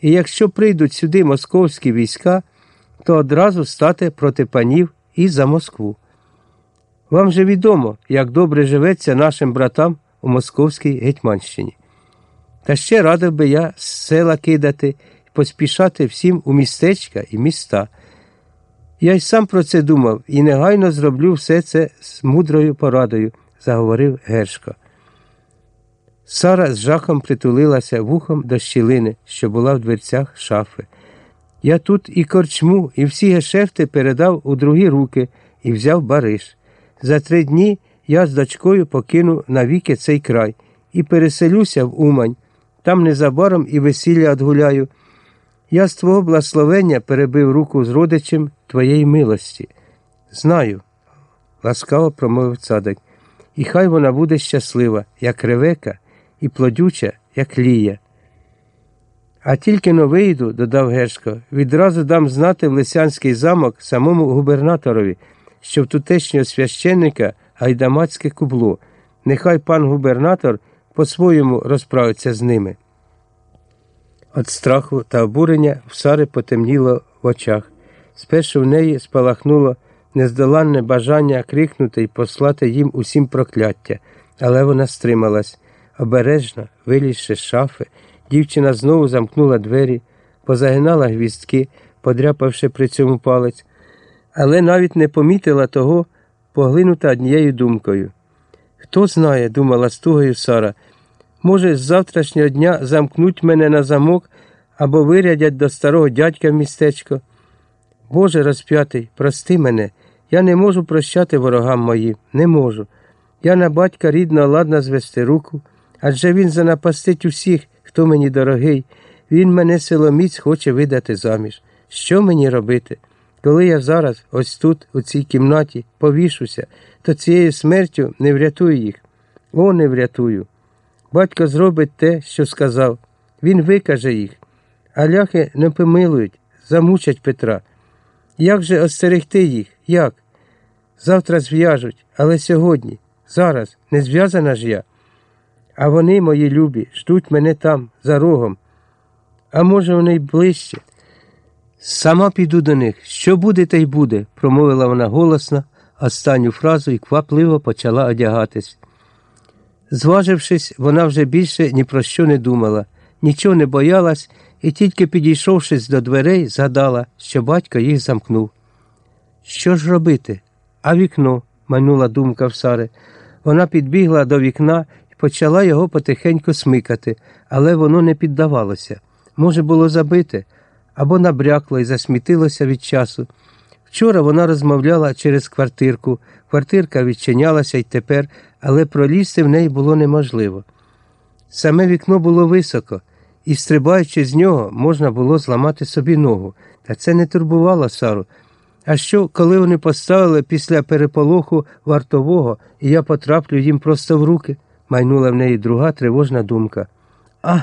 І якщо прийдуть сюди московські війська, то одразу стати проти панів і за Москву. Вам же відомо, як добре живеться нашим братам у Московській Гетьманщині. Та ще радив би я з села кидати і поспішати всім у містечка і міста. Я й сам про це думав і негайно зроблю все це з мудрою порадою, заговорив Гершко. Сара з жахом притулилася вухом до щілини, що була в дверцях шафи. Я тут і корчму, і всі гешефти передав у другі руки і взяв бариш. За три дні я з дочкою покину навіки цей край і переселюся в Умань. Там незабаром і весілля одгуляю. Я з твого благословення перебив руку з родичем твоєї милості. Знаю, ласкаво промовив цадик, і хай вона буде щаслива, як ревека, і плодюча, як лія. А тільки но вийду, додав Гешко, відразу дам знати в Лисянський замок самому губернаторові, що в тутешнього священника гайдамацьке кубло. Нехай пан губернатор по-своєму розправиться з ними. От страху та обурення в Сари потемніло в очах. Спершу в неї спалахнуло нездоланне бажання крикнути і послати їм усім прокляття, але вона стрималась. Обережно, вилізши з шафи, дівчина знову замкнула двері, позагинала гвіздки, подряпавши при цьому палець, але навіть не помітила того, поглинута однією думкою. Хто знає, думала стугою Сара, може, з завтрашнього дня замкнуть мене на замок або вирядять до старого дядька в містечко. Боже розп'ятий, прости мене, я не можу прощати ворогам моїм, не можу. Я на батька рідного ладна звести руку, адже він занапастить усіх, хто мені дорогий, він мене силоміць хоче видати заміж. Що мені робити? Коли я зараз, ось тут, у цій кімнаті, повішуся, то цією смертю не врятую їх. О, не врятую. Батько зробить те, що сказав. Він викаже їх. А ляхи не помилують, замучать Петра. Як же остерегти їх? Як? Завтра зв'яжуть, але сьогодні, зараз, не зв'язана ж я. А вони, мої любі, ждуть мене там, за рогом. А може, вони й ближче. Сама піду до них. Що буде, те й буде, промовила вона голосно останню фразу і квапливо почала одягатись. Зважившись, вона вже більше ні про що не думала, нічого не боялась і тільки підійшовшись до дверей, згадала, що батько їх замкнув. Що ж робити? А вікно, майнула думка в Сари. Вона підбігла до вікна почала його потихеньку смикати, але воно не піддавалося. Може, було забите або набрякло і засмітилося від часу. Вчора вона розмовляла через квартирку, квартирка відчинялася й тепер, але пролізти в неї було неможливо. Саме вікно було високо, і, стрибаючи з нього, можна було зламати собі ногу, та це не турбувало Сару. А що, коли вони поставили після переполоху вартового, і я потраплю їм просто в руки? Майнула в неї друга тривожна думка. А,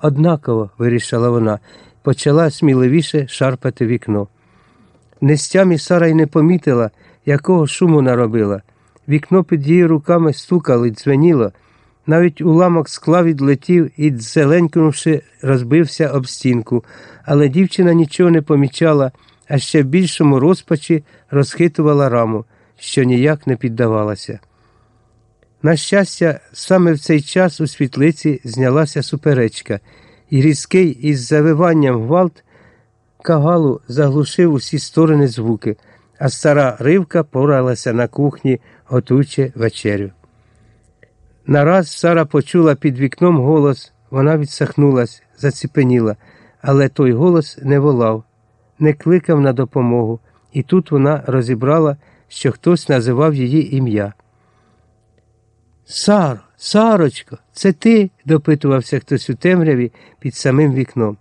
однаково, вирішила вона, почала сміливіше шарпати вікно. Нестямі Сара й не помітила, якого шуму наробила. Вікно під її руками стукало й дзвеніло. Навіть уламок скла відлетів і, зеленькнувши, розбився об стінку, але дівчина нічого не помічала, а ще в більшому розпачі розхитувала раму, що ніяк не піддавалася. На щастя, саме в цей час у світлиці знялася суперечка, і різкий із завиванням гвалт кагалу заглушив усі сторони звуки, а стара ривка поралася на кухні, готуючи вечерю. Нараз Сара почула під вікном голос, вона відсахнулась, заціпеніла, але той голос не волав, не кликав на допомогу, і тут вона розібрала, що хтось називав її ім'я. Саро, Сарочко, це ти? допитувався хтось у темряві під самим вікном.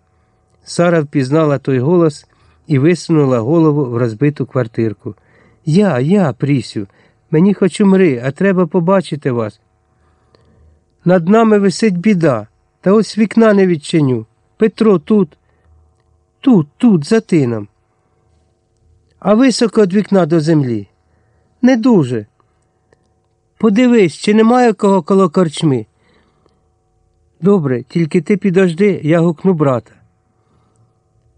Сара впізнала той голос і висунула голову в розбиту квартирку. Я, я, Прісю, мені хоч умри, а треба побачити вас. Над нами висить біда, та ось вікна не відчиню. Петро тут, тут, тут, за тином. А високо від вікна до землі. Не дуже. Подивись, чи немає кого коло корчми. Добре, тільки ти підожди, я гукну брата.